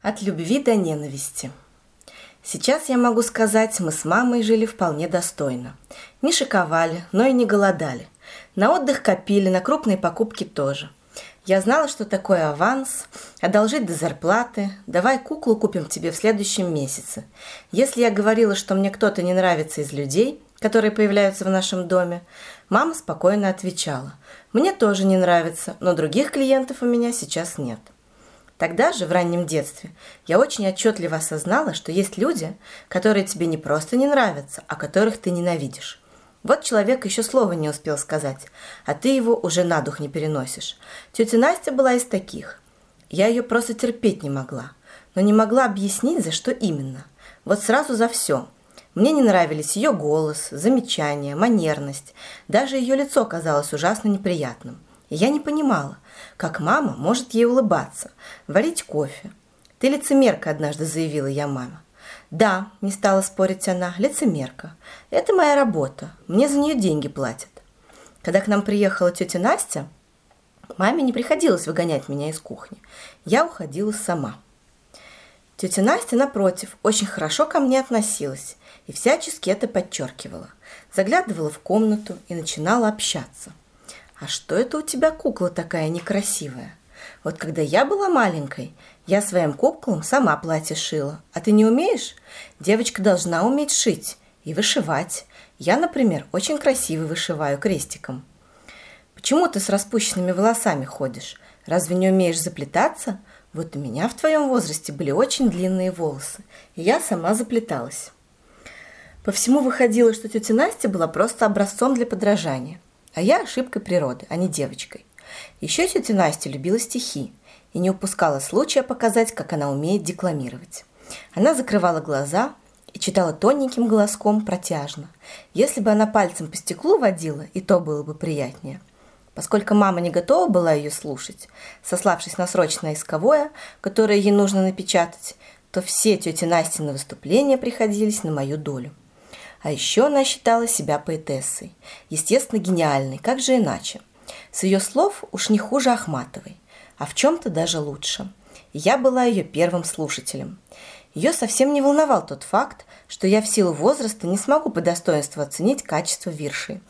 От любви до ненависти. Сейчас я могу сказать, мы с мамой жили вполне достойно. Не шиковали, но и не голодали. На отдых копили, на крупные покупки тоже. Я знала, что такое аванс, одолжить до зарплаты, давай куклу купим тебе в следующем месяце. Если я говорила, что мне кто-то не нравится из людей, которые появляются в нашем доме, мама спокойно отвечала, мне тоже не нравится, но других клиентов у меня сейчас нет. Тогда же, в раннем детстве, я очень отчетливо осознала, что есть люди, которые тебе не просто не нравятся, а которых ты ненавидишь. Вот человек еще слова не успел сказать, а ты его уже на дух не переносишь. Тетя Настя была из таких. Я ее просто терпеть не могла, но не могла объяснить, за что именно. Вот сразу за все. Мне не нравились ее голос, замечания, манерность. Даже ее лицо казалось ужасно неприятным. И я не понимала, как мама может ей улыбаться, варить кофе. «Ты лицемерка», – однажды заявила я мама. «Да», – не стала спорить она, – «лицемерка. Это моя работа. Мне за нее деньги платят». Когда к нам приехала тетя Настя, маме не приходилось выгонять меня из кухни. Я уходила сама. Тетя Настя, напротив, очень хорошо ко мне относилась и всячески это подчеркивала. Заглядывала в комнату и начинала общаться – а что это у тебя кукла такая некрасивая? Вот когда я была маленькой, я своим куклам сама платье шила. А ты не умеешь? Девочка должна уметь шить и вышивать. Я, например, очень красиво вышиваю крестиком. Почему ты с распущенными волосами ходишь? Разве не умеешь заплетаться? Вот у меня в твоем возрасте были очень длинные волосы, и я сама заплеталась. По всему выходило, что тетя Настя была просто образцом для подражания – а я ошибкой природы, а не девочкой. Еще тетя Настя любила стихи и не упускала случая показать, как она умеет декламировать. Она закрывала глаза и читала тоненьким голоском протяжно. Если бы она пальцем по стеклу водила, и то было бы приятнее. Поскольку мама не готова была ее слушать, сославшись на срочное исковое, которое ей нужно напечатать, то все тети Настины выступления приходились на мою долю. А еще она считала себя поэтессой. Естественно, гениальной, как же иначе. С ее слов уж не хуже Ахматовой, а в чем-то даже лучше. Я была ее первым слушателем. Ее совсем не волновал тот факт, что я в силу возраста не смогу по достоинству оценить качество виршей.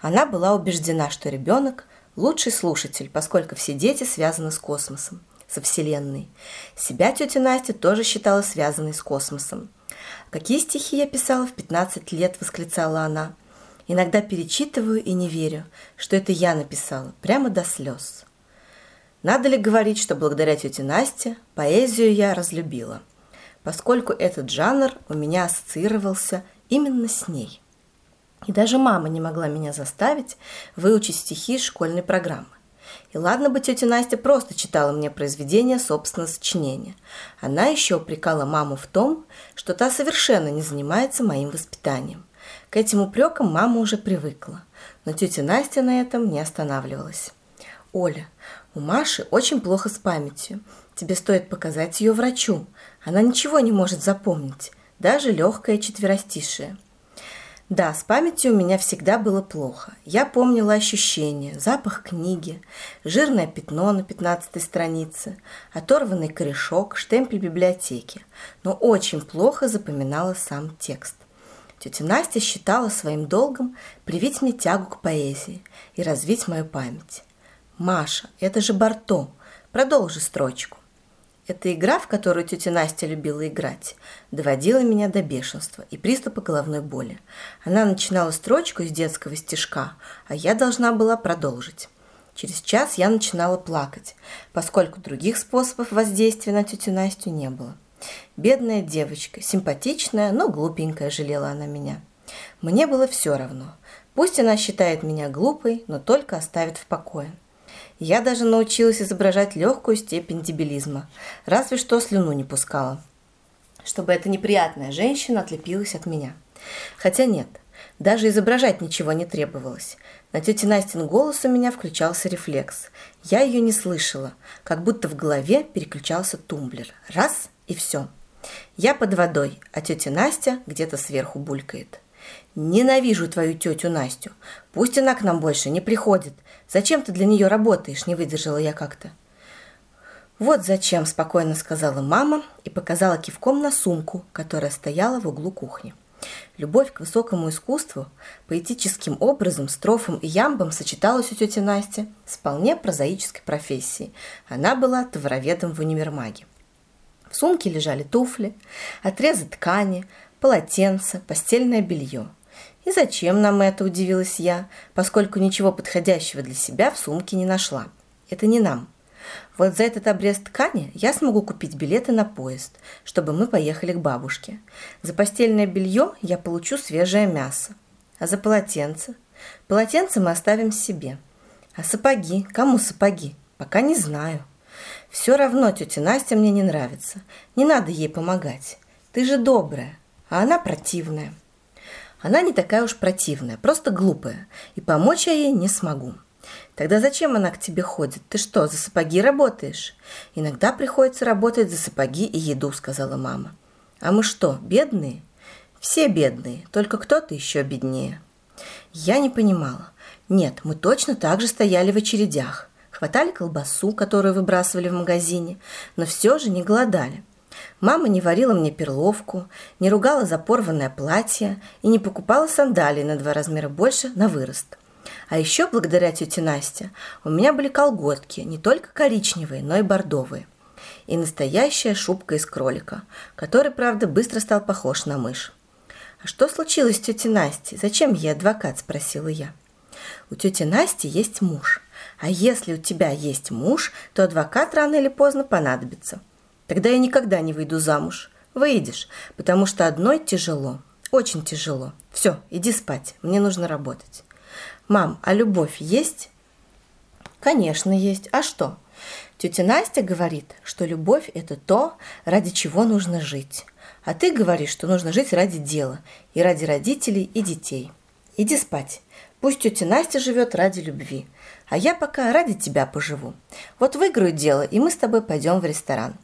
Она была убеждена, что ребенок – лучший слушатель, поскольку все дети связаны с космосом, со Вселенной. Себя тетя Настя тоже считала связанной с космосом. «Какие стихи я писала в 15 лет?» – восклицала она. «Иногда перечитываю и не верю, что это я написала, прямо до слез». Надо ли говорить, что благодаря тете Насте поэзию я разлюбила, поскольку этот жанр у меня ассоциировался именно с ней. И даже мама не могла меня заставить выучить стихи из школьной программы. И ладно бы тетя Настя просто читала мне произведения собственного сочинения. Она еще упрекала маму в том, что та совершенно не занимается моим воспитанием. К этим упрекам мама уже привыкла, но тетя Настя на этом не останавливалась. «Оля, у Маши очень плохо с памятью. Тебе стоит показать ее врачу. Она ничего не может запомнить, даже легкое четверостишее. Да, с памятью у меня всегда было плохо. Я помнила ощущения, запах книги, жирное пятно на пятнадцатой странице, оторванный корешок, штемпель библиотеки, но очень плохо запоминала сам текст. Тетя Настя считала своим долгом привить мне тягу к поэзии и развить мою память. «Маша, это же Барто, продолжи строчку». Эта игра, в которую тетя Настя любила играть, доводила меня до бешенства и приступа головной боли. Она начинала строчку из детского стишка, а я должна была продолжить. Через час я начинала плакать, поскольку других способов воздействия на тетю Настю не было. Бедная девочка, симпатичная, но глупенькая, жалела она меня. Мне было все равно. Пусть она считает меня глупой, но только оставит в покое. Я даже научилась изображать легкую степень дебилизма, разве что слюну не пускала, чтобы эта неприятная женщина отлепилась от меня. Хотя нет, даже изображать ничего не требовалось. На тети Настин голос у меня включался рефлекс. Я ее не слышала, как будто в голове переключался тумблер. Раз – и все. Я под водой, а тетя Настя где-то сверху булькает. Ненавижу твою тетю Настю. Пусть она к нам больше не приходит. Зачем ты для нее работаешь? Не выдержала я как-то. Вот зачем, спокойно сказала мама показала кивком на сумку, которая стояла в углу кухни. Любовь к высокому искусству поэтическим образом с трофом и ямбом сочеталась у тети Насти с вполне прозаической профессией. Она была товароведом в универмаге. В сумке лежали туфли, отрезы ткани, полотенце, постельное белье. И зачем нам это, удивилась я, поскольку ничего подходящего для себя в сумке не нашла. Это не нам. Вот за этот обрез ткани я смогу купить билеты на поезд, чтобы мы поехали к бабушке. За постельное белье я получу свежее мясо. А за полотенце? Полотенце мы оставим себе. А сапоги? Кому сапоги? Пока не знаю. Все равно тетя Настя мне не нравится. Не надо ей помогать. Ты же добрая, а она противная. Она не такая уж противная, просто глупая, и помочь я ей не смогу. Тогда зачем она к тебе ходит? Ты что, за сапоги работаешь? Иногда приходится работать за сапоги и еду, сказала мама. А мы что, бедные? Все бедные, только кто-то еще беднее. Я не понимала. Нет, мы точно так же стояли в очередях. Хватали колбасу, которую выбрасывали в магазине, но все же не голодали. Мама не варила мне перловку, не ругала за порванное платье и не покупала сандалии на два размера больше на вырост – а еще благодаря тете Насте у меня были колготки, не только коричневые, но и бордовые. И настоящая шубка из кролика, который, правда, быстро стал похож на мышь. «А что случилось с тетей Настей? Зачем ей адвокат?» – спросила я. «У тети Насти есть муж. А если у тебя есть муж, то адвокат рано или поздно понадобится. Тогда я никогда не выйду замуж. Выйдешь, потому что одной тяжело, очень тяжело. Все, иди спать, мне нужно работать. Мам, а любовь есть? Конечно, есть. А что? Тетя Настя говорит, что любовь – это то, ради чего нужно жить. А ты говоришь, что нужно жить ради дела и ради родителей и детей. Иди спать. Пусть тетя Настя живет ради любви, а я пока ради тебя поживу. Вот выиграю дело, и мы с тобой пойдем в ресторан.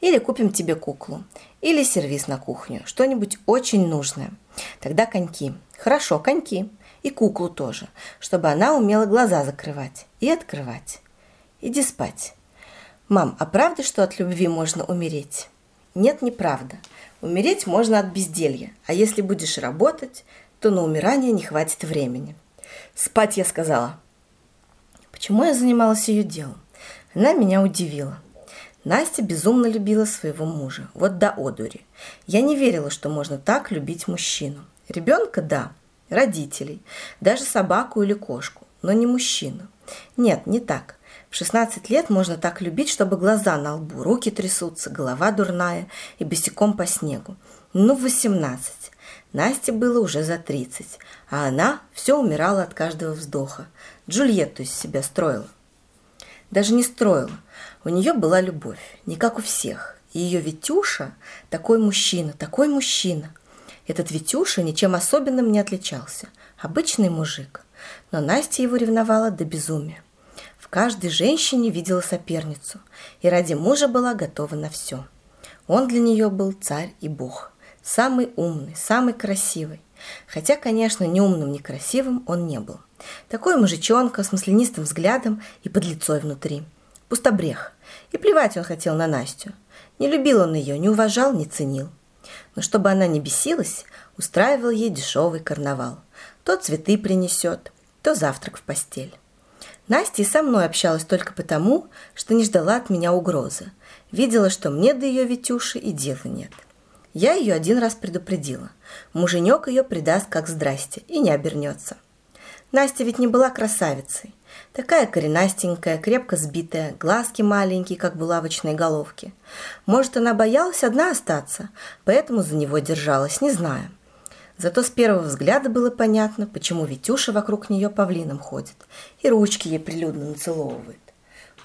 Или купим тебе куклу, или сервис на кухню, что-нибудь очень нужное. Тогда коньки. Хорошо, коньки и куклу тоже, чтобы она умела глаза закрывать и открывать. Иди спать. Мам, а правда, что от любви можно умереть? Нет, неправда. Умереть можно от безделья, а если будешь работать, то на умирание не хватит времени. Спать я сказала. Почему я занималась ее делом? Она меня удивила. Настя безумно любила своего мужа, вот до одури. Я не верила, что можно так любить мужчину. Ребенка – да, родителей, даже собаку или кошку, но не мужчину. Нет, не так. В 16 лет можно так любить, чтобы глаза на лбу, руки трясутся, голова дурная и босиком по снегу. Ну, в 18. Насте было уже за 30, а она все умирала от каждого вздоха. Джульетту из себя строила. Даже не строила. У нее была любовь, не как у всех. И ее Витюша такой мужчина, такой мужчина. Этот Витюша ничем особенным не отличался. Обычный мужик. Но Настя его ревновала до безумия. В каждой женщине видела соперницу и ради мужа была готова на все. Он для нее был царь и бог. Самый умный, самый красивый. Хотя, конечно, ни умным, ни красивым он не был. Такой мужичонка с маслянистым взглядом и под лицой внутри. Пустобрех. И плевать он хотел на Настю. Не любил он ее, не уважал, не ценил но чтобы она не бесилась, устраивал ей дешевый карнавал. То цветы принесет, то завтрак в постель. Настя и со мной общалась только потому, что не ждала от меня угрозы. Видела, что мне до ее Витюши и дела нет. Я ее один раз предупредила. Муженек ее предаст как здрасте и не обернется. Настя ведь не была красавицей. Такая коренастенькая, крепко сбитая, глазки маленькие, как булавочные головки. Может, она боялась одна остаться, поэтому за него держалась, не знаю. Зато с первого взгляда было понятно, почему Витюша вокруг нее павлином ходит и ручки ей прилюдно нацеловывает.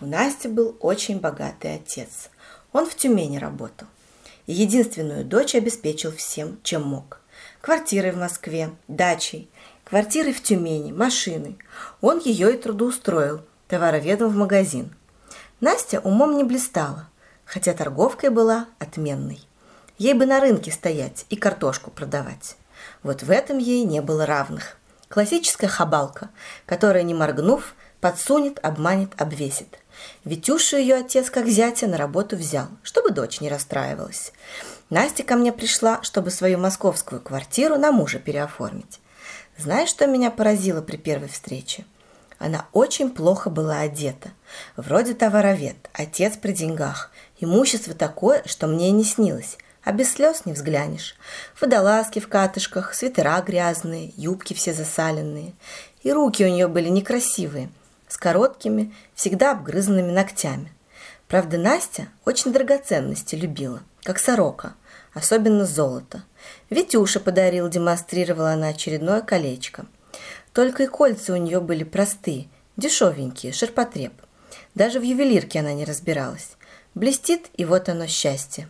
У Насти был очень богатый отец. Он в Тюмени работал. И единственную дочь обеспечил всем, чем мог. Квартирой в Москве, дачей, квартирой в Тюмени, машиной. Он ее и трудоустроил, товароведом в магазин. Настя умом не блистала, хотя торговкой была отменной. Ей бы на рынке стоять и картошку продавать. Вот в этом ей не было равных. Классическая хабалка, которая, не моргнув, Подсунет, обманет, обвесит. Витюшу ее отец как зятя на работу взял, чтобы дочь не расстраивалась. Настя ко мне пришла, чтобы свою московскую квартиру на мужа переоформить. Знаешь, что меня поразило при первой встрече? Она очень плохо была одета. Вроде товаровед, отец при деньгах. Имущество такое, что мне и не снилось. А без слез не взглянешь. Водолазки в катышках, свитера грязные, юбки все засаленные. И руки у нее были некрасивые, с короткими, всегда обгрызанными ногтями. Правда, Настя очень драгоценности любила, как сорока, особенно золото. Витюша подарил, демонстрировала она очередное колечко. Только и кольца у нее были простые, дешевенькие, ширпотреб. Даже в ювелирке она не разбиралась. Блестит, и вот оно счастье.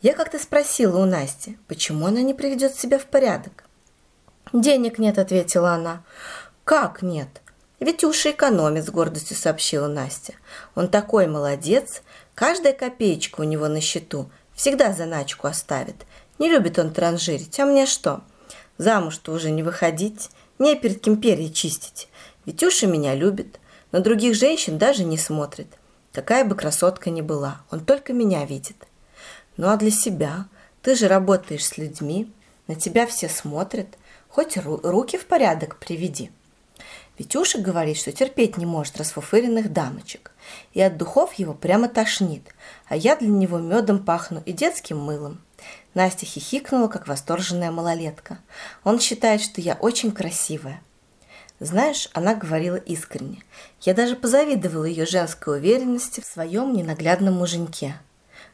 Я как-то спросила у Насти, почему она не приведет себя в порядок. «Денег нет», — ответила она. «Как нет?» «Витюша экономит», — с гордостью сообщила Настя. «Он такой молодец, каждая копеечка у него на счету, всегда заначку оставит. Не любит он транжирить, а мне что? Замуж-то уже не выходить, не перед кем перья чистить. Витюша меня любит, на других женщин даже не смотрит. Какая бы красотка ни была, он только меня видит. Ну а для себя? Ты же работаешь с людьми, на тебя все смотрят. Хоть ру- руки в порядок приведи. Витюша говорит, что терпеть не может расфуфыренных дамочек. И от духов его прямо тошнит, а я для него медом пахну и детским мылом. Настя хихикнула, как восторженная малолетка. Он считает, что я очень красивая. Знаешь, она говорила искренне. Я даже позавидовала ее женской уверенности в своем ненаглядном муженьке.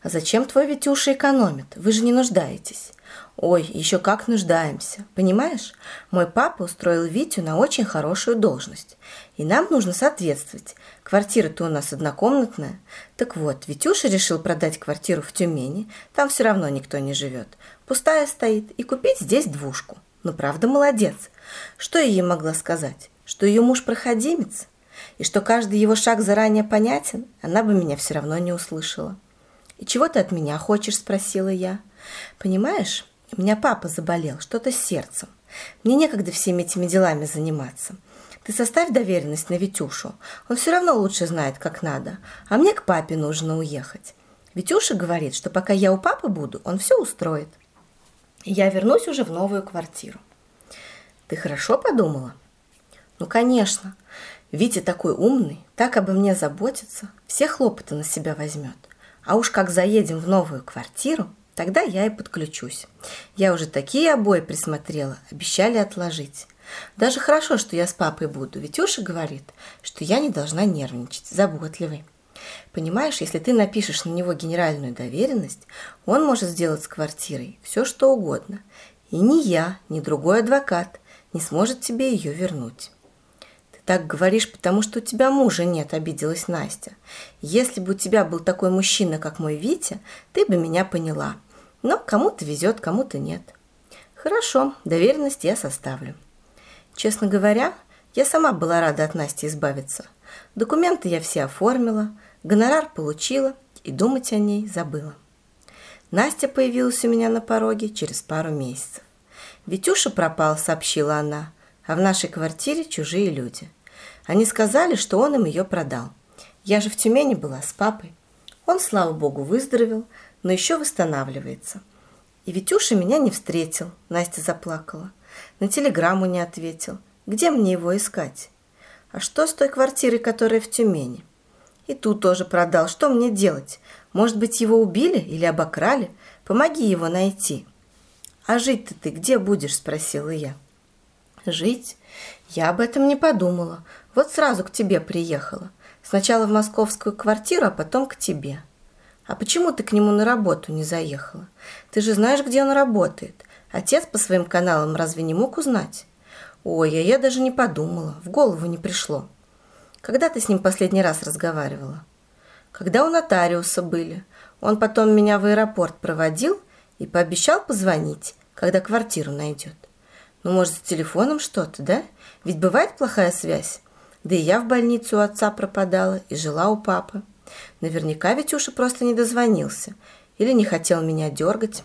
А зачем твой Витюша экономит? Вы же не нуждаетесь. Ой, еще как нуждаемся. Понимаешь, мой папа устроил Витю на очень хорошую должность. И нам нужно соответствовать. Квартира-то у нас однокомнатная. Так вот, Витюша решил продать квартиру в Тюмени. Там все равно никто не живет. Пустая стоит. И купить здесь двушку. Ну, правда, молодец. Что я ей могла сказать? Что ее муж проходимец? И что каждый его шаг заранее понятен? Она бы меня все равно не услышала. «И чего ты от меня хочешь?» – спросила я. «Понимаешь, у меня папа заболел, что-то с сердцем. Мне некогда всеми этими делами заниматься. Ты составь доверенность на Витюшу. Он все равно лучше знает, как надо. А мне к папе нужно уехать. Витюша говорит, что пока я у папы буду, он все устроит. Я вернусь уже в новую квартиру. Ты хорошо подумала? Ну, конечно. Витя такой умный, так обо мне заботится, все хлопоты на себя возьмет. А уж как заедем в новую квартиру, тогда я и подключусь. Я уже такие обои присмотрела, обещали отложить. Даже хорошо, что я с папой буду, ведь Уша говорит, что я не должна нервничать, заботливый. Понимаешь, если ты напишешь на него генеральную доверенность, он может сделать с квартирой все, что угодно. И ни я, ни другой адвокат не сможет тебе ее вернуть. Так говоришь, потому что у тебя мужа нет, обиделась Настя. Если бы у тебя был такой мужчина, как мой Витя, ты бы меня поняла. Но кому-то везет, кому-то нет. Хорошо, доверенность я составлю. Честно говоря, я сама была рада от Насти избавиться. Документы я все оформила, гонорар получила и думать о ней забыла. Настя появилась у меня на пороге через пару месяцев. «Витюша пропал», — сообщила она, «а в нашей квартире чужие люди». Они сказали, что он им ее продал. Я же в Тюмени была с папой. Он, слава богу, выздоровел, но еще восстанавливается. И Витюша меня не встретил, Настя заплакала. На телеграмму не ответил. Где мне его искать? А что с той квартирой, которая в Тюмени? И ту тоже продал. Что мне делать? Может быть, его убили или обокрали? Помоги его найти. А жить-то ты где будешь? Спросила я. Жить? Я об этом не подумала. Вот сразу к тебе приехала. Сначала в московскую квартиру, а потом к тебе. А почему ты к нему на работу не заехала? Ты же знаешь, где он работает. Отец по своим каналам разве не мог узнать? Ой, а я даже не подумала, в голову не пришло. Когда ты с ним последний раз разговаривала? Когда у нотариуса были. Он потом меня в аэропорт проводил и пообещал позвонить, когда квартиру найдет. Ну, может, с телефоном что-то, да? Ведь бывает плохая связь. Да и я в больницу у отца пропадала и жила у папы. Наверняка Витюша просто не дозвонился или не хотел меня дергать.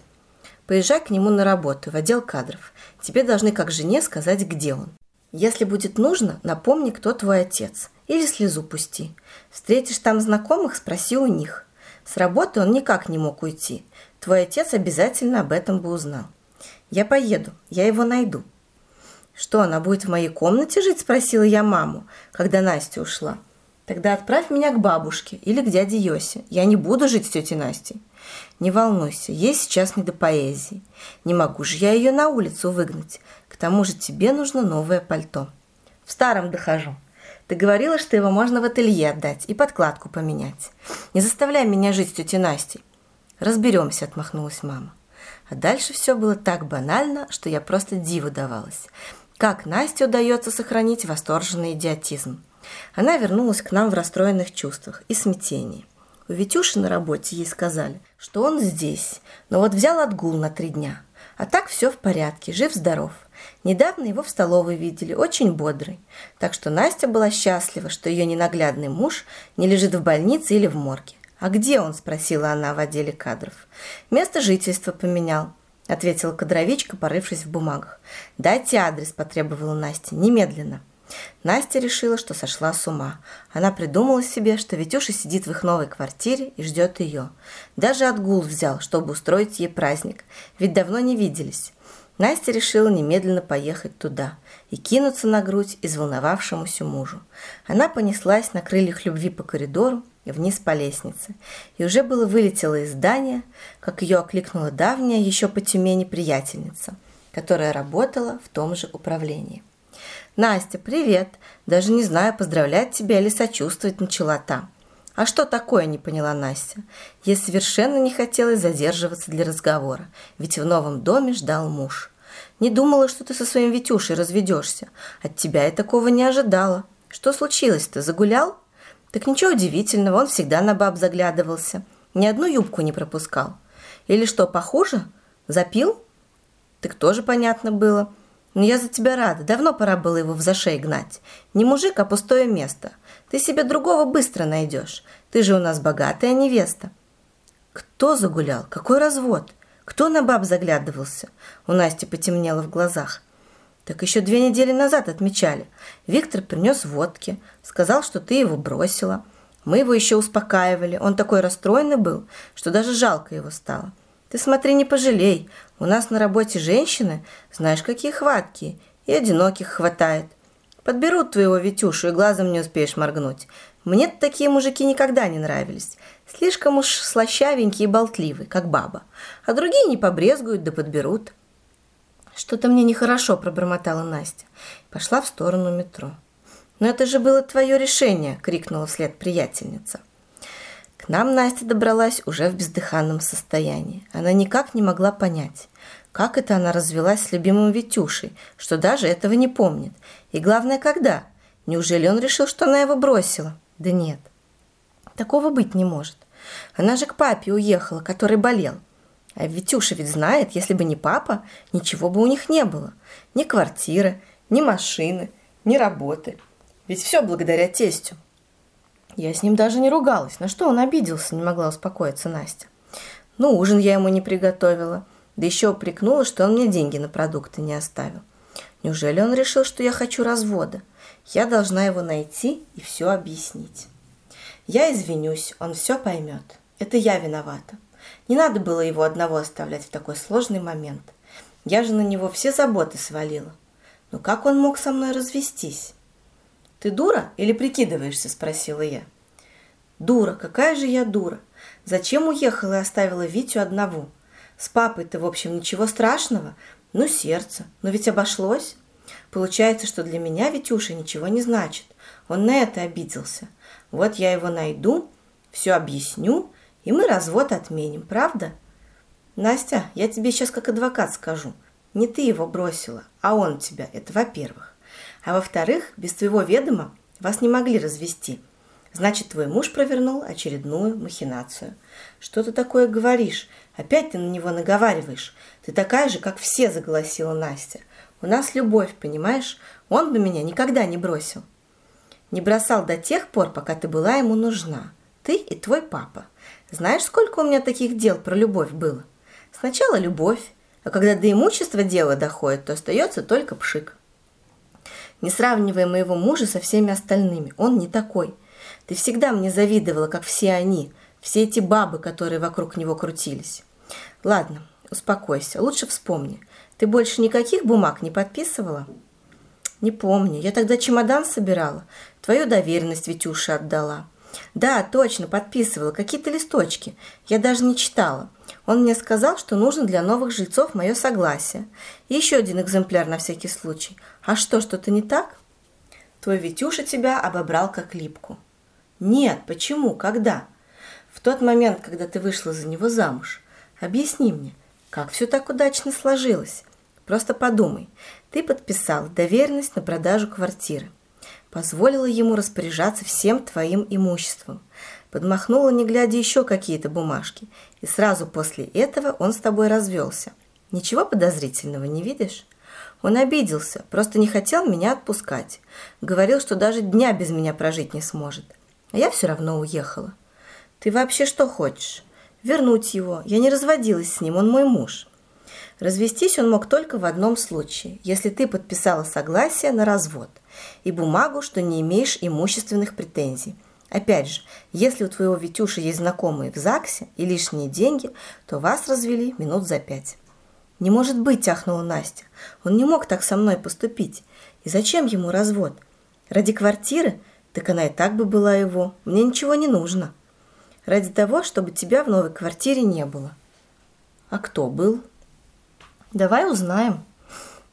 Поезжай к нему на работу, в отдел кадров. Тебе должны как жене сказать, где он. Если будет нужно, напомни, кто твой отец. Или слезу пусти. Встретишь там знакомых, спроси у них. С работы он никак не мог уйти. Твой отец обязательно об этом бы узнал. Я поеду, я его найду. Что, она будет в моей комнате жить? Спросила я маму, когда Настя ушла. Тогда отправь меня к бабушке или к дяде Йосе. Я не буду жить с тетей Настей. Не волнуйся, ей сейчас не до поэзии. Не могу же я ее на улицу выгнать. К тому же тебе нужно новое пальто. В старом дохожу. Ты говорила, что его можно в ателье отдать и подкладку поменять. Не заставляй меня жить с тетей Настей. Разберемся, отмахнулась мама. А дальше все было так банально, что я просто диву давалась. Как Насте удается сохранить восторженный идиотизм? Она вернулась к нам в расстроенных чувствах и смятении. У Витюши на работе ей сказали, что он здесь, но вот взял отгул на три дня. А так все в порядке, жив-здоров. Недавно его в столовой видели, очень бодрый. Так что Настя была счастлива, что ее ненаглядный муж не лежит в больнице или в морге. «А где он?» – спросила она в отделе кадров. «Место жительства поменял», – ответила кадровичка, порывшись в бумагах. «Дайте адрес», – потребовала Настя, – «немедленно». Настя решила, что сошла с ума. Она придумала себе, что Витюша сидит в их новой квартире и ждет ее. Даже отгул взял, чтобы устроить ей праздник, ведь давно не виделись. Настя решила немедленно поехать туда и кинуться на грудь изволновавшемуся мужу. Она понеслась на крыльях любви по коридору вниз по лестнице, и уже было вылетела из здания, как ее окликнула давняя еще по Тюмени приятельница, которая работала в том же управлении. «Настя, привет! Даже не знаю, поздравлять тебя или сочувствовать начала та». «А что такое?» – не поняла Настя. Ей совершенно не хотелось задерживаться для разговора, ведь в новом доме ждал муж. «Не думала, что ты со своим Витюшей разведешься. От тебя я такого не ожидала. Что случилось Ты Загулял?» «Так ничего удивительного, он всегда на баб заглядывался. Ни одну юбку не пропускал. Или что, похуже? Запил?» «Так тоже понятно было. Но я за тебя рада. Давно пора было его в зашей гнать. Не мужик, а пустое место. Ты себе другого быстро найдешь. Ты же у нас богатая невеста. Кто загулял? Какой развод? Кто на баб заглядывался? У Насти потемнело в глазах. Так еще две недели назад отмечали. Виктор принес водки, сказал, что ты его бросила. Мы его еще успокаивали. Он такой расстроенный был, что даже жалко его стало. Ты смотри, не пожалей. У нас на работе женщины, знаешь, какие хваткие. И одиноких хватает. Подберут твоего Витюшу, и глазом не успеешь моргнуть. мне такие мужики никогда не нравились. Слишком уж слащавенькие и болтливые, как баба. А другие не побрезгуют, да подберут. Что-то мне нехорошо, пробормотала Настя. Пошла в сторону метро. «Но это же было твое решение!» – крикнула вслед приятельница. К нам Настя добралась уже в бездыханном состоянии. Она никак не могла понять, как это она развелась с любимым Витюшей, что даже этого не помнит. И главное, когда? Неужели он решил, что она его бросила? Да нет, такого быть не может. Она же к папе уехала, который болел. А Витюша ведь знает, если бы не папа, ничего бы у них не было. Ни квартиры, ни машины, ни работы. Ведь все благодаря тестю. Я с ним даже не ругалась. На что он обиделся, не могла успокоиться Настя. Ну, ужин я ему не приготовила. Да еще упрекнула, что он мне деньги на продукты не оставил. Неужели он решил, что я хочу развода? Я должна его найти и все объяснить. Я извинюсь, он все поймет. Это я виновата. Не надо было его одного оставлять в такой сложный момент. Я же на него все заботы свалила. Но как он мог со мной развестись? «Ты дура или прикидываешься?» – спросила я. «Дура, какая же я дура! Зачем уехала и оставила Витю одного? С папой-то, в общем, ничего страшного. Ну, сердце, но ведь обошлось. Получается, что для меня Витюша ничего не значит. Он на это обиделся. Вот я его найду, все объясню, и мы развод отменим, правда? Настя, я тебе сейчас как адвокат скажу. Не ты его бросила, а он тебя, это во-первых. А во-вторых, без твоего ведома вас не могли развести. Значит, твой муж провернул очередную махинацию. Что ты такое говоришь? Опять ты на него наговариваешь. Ты такая же, как все, заголосила Настя. У нас любовь, понимаешь? Он бы меня никогда не бросил. Не бросал до тех пор, пока ты была ему нужна. Ты и твой папа. Знаешь, сколько у меня таких дел про любовь было? Сначала любовь, а когда до имущества дело доходит, то остается только пшик. Не сравнивай моего мужа со всеми остальными. Он не такой. Ты всегда мне завидовала, как все они, все эти бабы, которые вокруг него крутились. Ладно, успокойся. Лучше вспомни. Ты больше никаких бумаг не подписывала? Не помню. Я тогда чемодан собирала. Твою доверенность Витюше отдала. Да, точно, подписывала. Какие-то листочки. Я даже не читала. Он мне сказал, что нужно для новых жильцов мое согласие. И еще один экземпляр на всякий случай. А что, что-то не так? Твой Витюша тебя обобрал как липку. Нет, почему? Когда? В тот момент, когда ты вышла за него замуж. Объясни мне, как все так удачно сложилось? Просто подумай. Ты подписал доверенность на продажу квартиры. Позволила ему распоряжаться всем твоим имуществом. Подмахнула, не глядя, еще какие-то бумажки. И сразу после этого он с тобой развелся. Ничего подозрительного не видишь? Он обиделся, просто не хотел меня отпускать. Говорил, что даже дня без меня прожить не сможет. А я все равно уехала. Ты вообще что хочешь? Вернуть его. Я не разводилась с ним, он мой муж. Развестись он мог только в одном случае, если ты подписала согласие на развод и бумагу, что не имеешь имущественных претензий. Опять же, если у твоего Витюши есть знакомые в ЗАГСе и лишние деньги, то вас развели минут за пять. «Не может быть!» – тяхнула Настя. «Он не мог так со мной поступить. И зачем ему развод? Ради квартиры? Так она и так бы была его. Мне ничего не нужно. Ради того, чтобы тебя в новой квартире не было». «А кто был?» «Давай узнаем».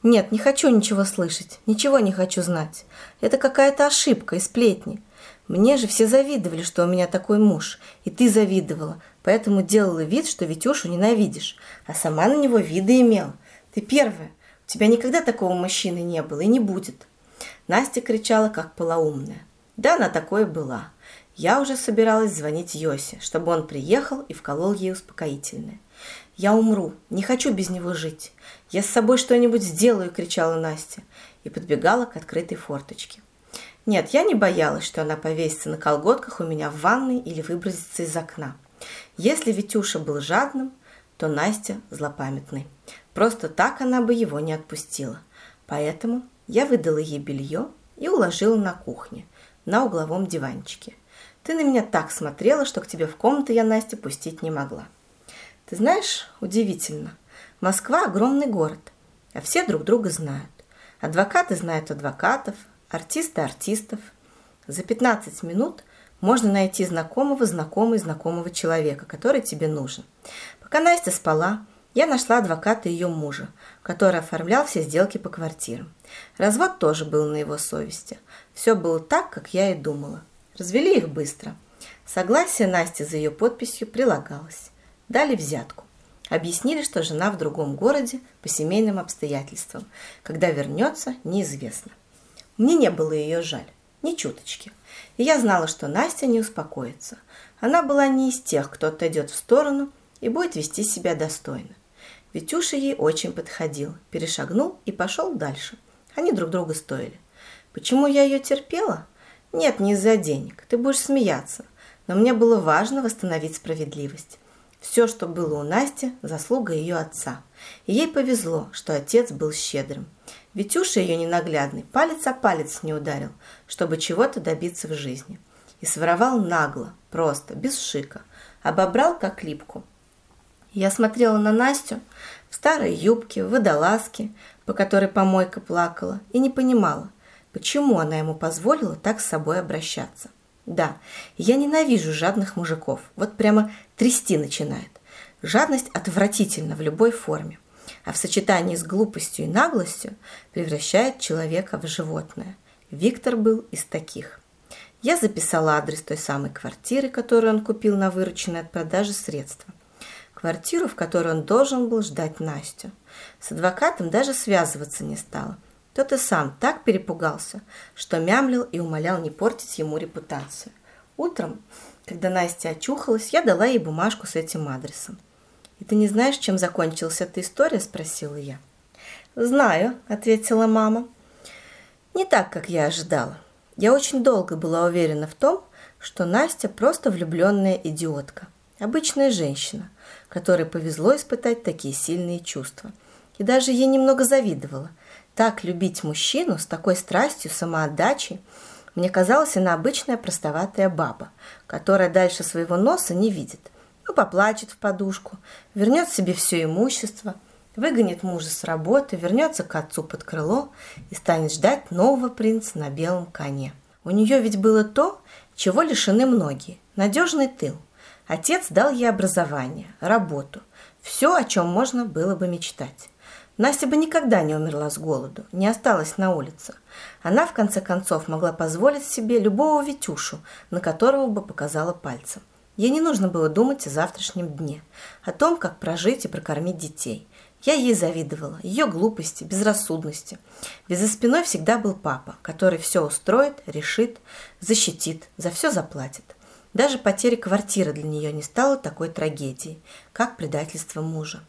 «Нет, не хочу ничего слышать, ничего не хочу знать. Это какая-то ошибка и сплетни. Мне же все завидовали, что у меня такой муж, и ты завидовала, поэтому делала вид, что Витюшу ненавидишь, а сама на него виды имела. Ты первая. У тебя никогда такого мужчины не было и не будет. Настя кричала, как полоумная. Да, она такое была. Я уже собиралась звонить Йосе, чтобы он приехал и вколол ей успокоительное. «Я умру, не хочу без него жить. Я с собой что-нибудь сделаю!» – кричала Настя и подбегала к открытой форточке. Нет, я не боялась, что она повесится на колготках у меня в ванной или выбросится из окна. Если Витюша был жадным, то Настя злопамятный. Просто так она бы его не отпустила. Поэтому я выдала ей белье и уложила на кухне, на угловом диванчике. Ты на меня так смотрела, что к тебе в комнату я Настя пустить не могла. Ты знаешь, удивительно. Москва – огромный город, а все друг друга знают. Адвокаты знают адвокатов, артисты артистов. За 15 минут можно найти знакомого знакомый знакомого человека, который тебе нужен. Пока Настя спала, я нашла адвоката ее мужа, который оформлял все сделки по квартирам. Развод тоже был на его совести. Все было так, как я и думала. Развели их быстро. Согласие Насти за ее подписью прилагалось. Дали взятку. Объяснили, что жена в другом городе по семейным обстоятельствам. Когда вернется, неизвестно. Мне не было ее жаль, ни чуточки. И я знала, что Настя не успокоится. Она была не из тех, кто отойдет в сторону и будет вести себя достойно. Витюша ей очень подходил, перешагнул и пошел дальше. Они друг друга стоили. Почему я ее терпела? Нет, не из-за денег. Ты будешь смеяться. Но мне было важно восстановить справедливость. Все, что было у Насти, заслуга ее отца. И ей повезло, что отец был щедрым. Витюша ее ненаглядный палец о палец не ударил, чтобы чего-то добиться в жизни. И своровал нагло, просто, без шика. Обобрал как липку. Я смотрела на Настю в старой юбке, в водолазке, по которой помойка плакала, и не понимала, почему она ему позволила так с собой обращаться. Да, я ненавижу жадных мужиков. Вот прямо трясти начинает. Жадность отвратительна в любой форме а в сочетании с глупостью и наглостью превращает человека в животное. Виктор был из таких. Я записала адрес той самой квартиры, которую он купил на вырученные от продажи средства. Квартиру, в которой он должен был ждать Настю. С адвокатом даже связываться не стала. Тот и сам так перепугался, что мямлил и умолял не портить ему репутацию. Утром, когда Настя очухалась, я дала ей бумажку с этим адресом. «И ты не знаешь, чем закончилась эта история?» – спросила я. «Знаю», – ответила мама. «Не так, как я ожидала. Я очень долго была уверена в том, что Настя просто влюбленная идиотка, обычная женщина, которой повезло испытать такие сильные чувства. И даже ей немного завидовала. Так любить мужчину с такой страстью, самоотдачей, мне казалось, она обычная простоватая баба, которая дальше своего носа не видит. Ну, поплачет в подушку, вернет себе все имущество, выгонит мужа с работы, вернется к отцу под крыло и станет ждать нового принца на белом коне. У нее ведь было то, чего лишены многие – надежный тыл. Отец дал ей образование, работу, все, о чем можно было бы мечтать. Настя бы никогда не умерла с голоду, не осталась на улице. Она, в конце концов, могла позволить себе любого Витюшу, на которого бы показала пальцем. Ей не нужно было думать о завтрашнем дне, о том, как прожить и прокормить детей. Я ей завидовала, ее глупости, безрассудности. Ведь за спиной всегда был папа, который все устроит, решит, защитит, за все заплатит. Даже потеря квартиры для нее не стала такой трагедией, как предательство мужа.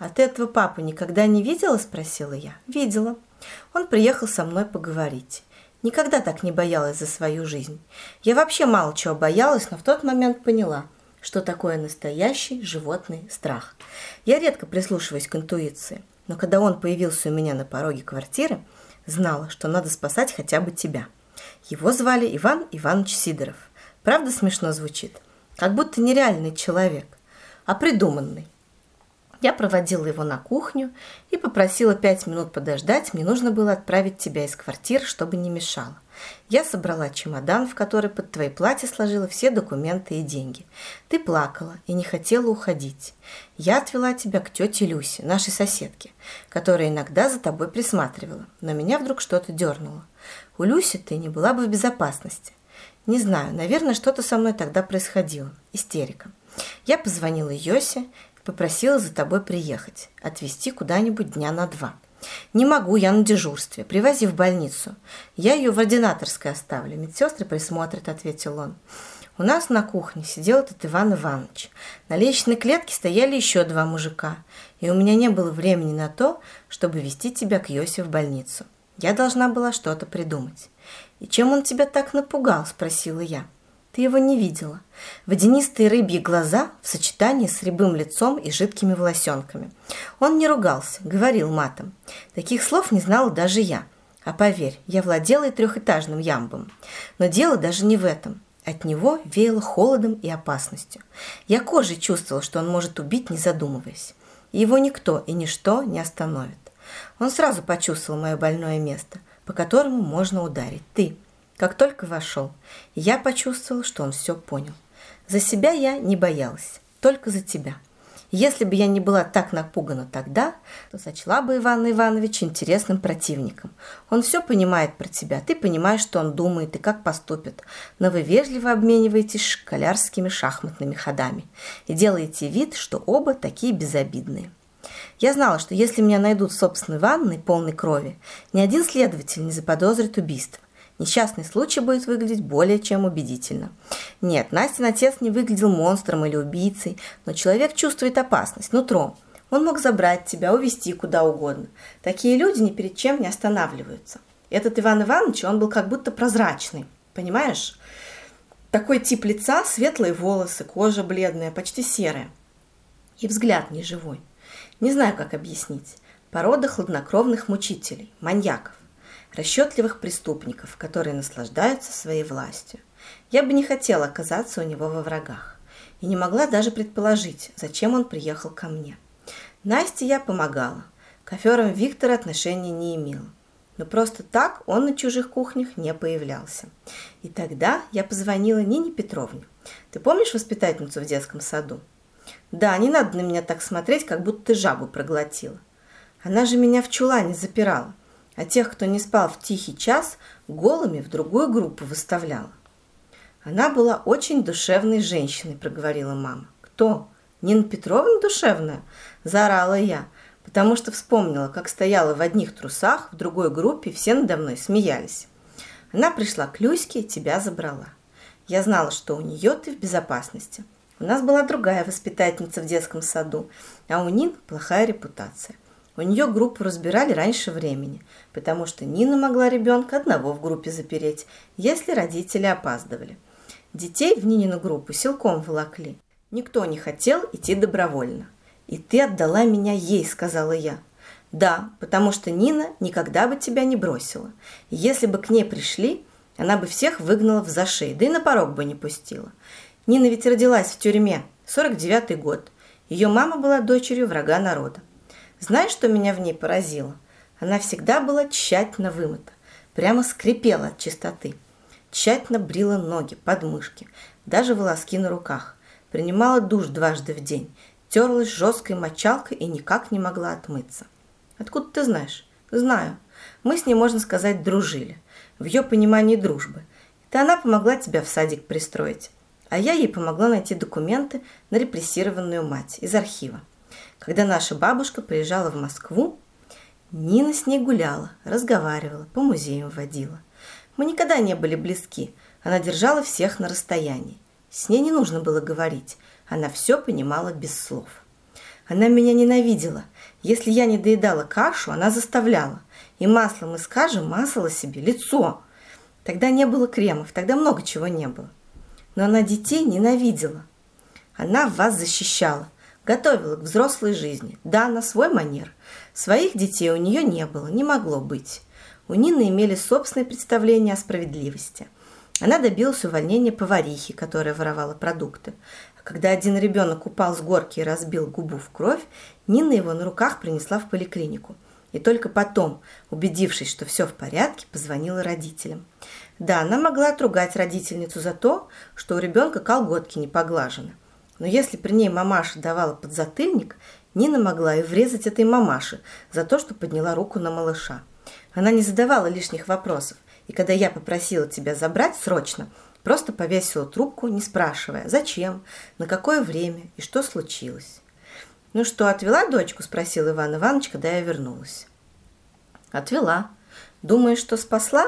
«А ты этого папу никогда не видела?» – спросила я. «Видела. Он приехал со мной поговорить. Никогда так не боялась за свою жизнь. Я вообще мало чего боялась, но в тот момент поняла, что такое настоящий животный страх. Я редко прислушиваюсь к интуиции, но когда он появился у меня на пороге квартиры, знала, что надо спасать хотя бы тебя. Его звали Иван Иванович Сидоров. Правда смешно звучит? Как будто нереальный человек, а придуманный. Я проводила его на кухню и попросила пять минут подождать. Мне нужно было отправить тебя из квартиры, чтобы не мешало. Я собрала чемодан, в который под твои платья сложила все документы и деньги. Ты плакала и не хотела уходить. Я отвела тебя к тете Люсе, нашей соседке, которая иногда за тобой присматривала, но меня вдруг что-то дернуло. У Люси ты не была бы в безопасности. Не знаю, наверное, что-то со мной тогда происходило. Истерика. Я позвонила Йосе Попросила за тобой приехать, отвезти куда-нибудь дня на два. Не могу, я на дежурстве. Привози в больницу. Я ее в ординаторской оставлю. Медсестры присмотрят, ответил он. У нас на кухне сидел этот Иван Иванович. На лестничной клетке стояли еще два мужика. И у меня не было времени на то, чтобы вести тебя к Йосе в больницу. Я должна была что-то придумать. «И чем он тебя так напугал?» – спросила я. Ты его не видела. Водянистые рыбьи глаза в сочетании с рябым лицом и жидкими волосенками. Он не ругался, говорил матом. Таких слов не знала даже я. А поверь, я владела и трехэтажным ямбом. Но дело даже не в этом. От него веяло холодом и опасностью. Я кожей чувствовала, что он может убить, не задумываясь. И его никто и ничто не остановит. Он сразу почувствовал мое больное место, по которому можно ударить. Ты – как только вошел, я почувствовал, что он все понял. За себя я не боялась, только за тебя. Если бы я не была так напугана тогда, то сочла бы Ивана Ивановича интересным противником. Он все понимает про тебя, ты понимаешь, что он думает и как поступит, но вы вежливо обмениваетесь школярскими шахматными ходами и делаете вид, что оба такие безобидные. Я знала, что если меня найдут в собственной ванной, полной крови, ни один следователь не заподозрит убийство несчастный случай будет выглядеть более чем убедительно. Нет, Настин отец не выглядел монстром или убийцей, но человек чувствует опасность нутром. Он мог забрать тебя, увезти куда угодно. Такие люди ни перед чем не останавливаются. Этот Иван Иванович, он был как будто прозрачный, понимаешь? Такой тип лица, светлые волосы, кожа бледная, почти серая. И взгляд неживой. Не знаю, как объяснить. Порода хладнокровных мучителей, маньяков расчетливых преступников, которые наслаждаются своей властью. Я бы не хотела оказаться у него во врагах и не могла даже предположить, зачем он приехал ко мне. Насте я помогала, к аферам Виктора отношения не имел. Но просто так он на чужих кухнях не появлялся. И тогда я позвонила Нине Петровне. Ты помнишь воспитательницу в детском саду? Да, не надо на меня так смотреть, как будто ты жабу проглотила. Она же меня в чулане запирала а тех, кто не спал в тихий час, голыми в другую группу выставляла. Она была очень душевной женщиной, проговорила мама. Кто? Нина Петровна душевная? Заорала я, потому что вспомнила, как стояла в одних трусах, в другой группе, все надо мной смеялись. Она пришла к Люське и тебя забрала. Я знала, что у нее ты в безопасности. У нас была другая воспитательница в детском саду, а у Нин плохая репутация – у нее группу разбирали раньше времени, потому что Нина могла ребенка одного в группе запереть, если родители опаздывали. Детей в Нинину группу силком волокли. Никто не хотел идти добровольно. «И ты отдала меня ей», — сказала я. Да, потому что Нина никогда бы тебя не бросила. Если бы к ней пришли, она бы всех выгнала в зашей, да и на порог бы не пустила. Нина ведь родилась в тюрьме, 49-й год. Ее мама была дочерью врага народа. Знаешь, что меня в ней поразило? Она всегда была тщательно вымыта, прямо скрипела от чистоты. Тщательно брила ноги, подмышки, даже волоски на руках. Принимала душ дважды в день, терлась жесткой мочалкой и никак не могла отмыться. Откуда ты знаешь? Знаю. Мы с ней, можно сказать, дружили. В ее понимании дружбы. Это она помогла тебя в садик пристроить. А я ей помогла найти документы на репрессированную мать из архива. Когда наша бабушка приезжала в Москву, Нина с ней гуляла, разговаривала, по музеям водила. Мы никогда не были близки. Она держала всех на расстоянии. С ней не нужно было говорить. Она все понимала без слов. Она меня ненавидела. Если я не доедала кашу, она заставляла. И маслом из каши мазала себе лицо. Тогда не было кремов, тогда много чего не было. Но она детей ненавидела. Она вас защищала, готовила к взрослой жизни. Да, на свой манер. Своих детей у нее не было, не могло быть. У Нины имели собственное представление о справедливости. Она добилась увольнения поварихи, которая воровала продукты. А когда один ребенок упал с горки и разбил губу в кровь, Нина его на руках принесла в поликлинику. И только потом, убедившись, что все в порядке, позвонила родителям. Да, она могла отругать родительницу за то, что у ребенка колготки не поглажены. Но если при ней мамаша давала подзатыльник, Нина могла и врезать этой мамаше за то, что подняла руку на малыша. Она не задавала лишних вопросов, и когда я попросила тебя забрать срочно, просто повесила трубку, не спрашивая, зачем, на какое время и что случилось. «Ну что, отвела дочку?» – спросил Иван Иванович, когда я вернулась. «Отвела. Думаешь, что спасла?»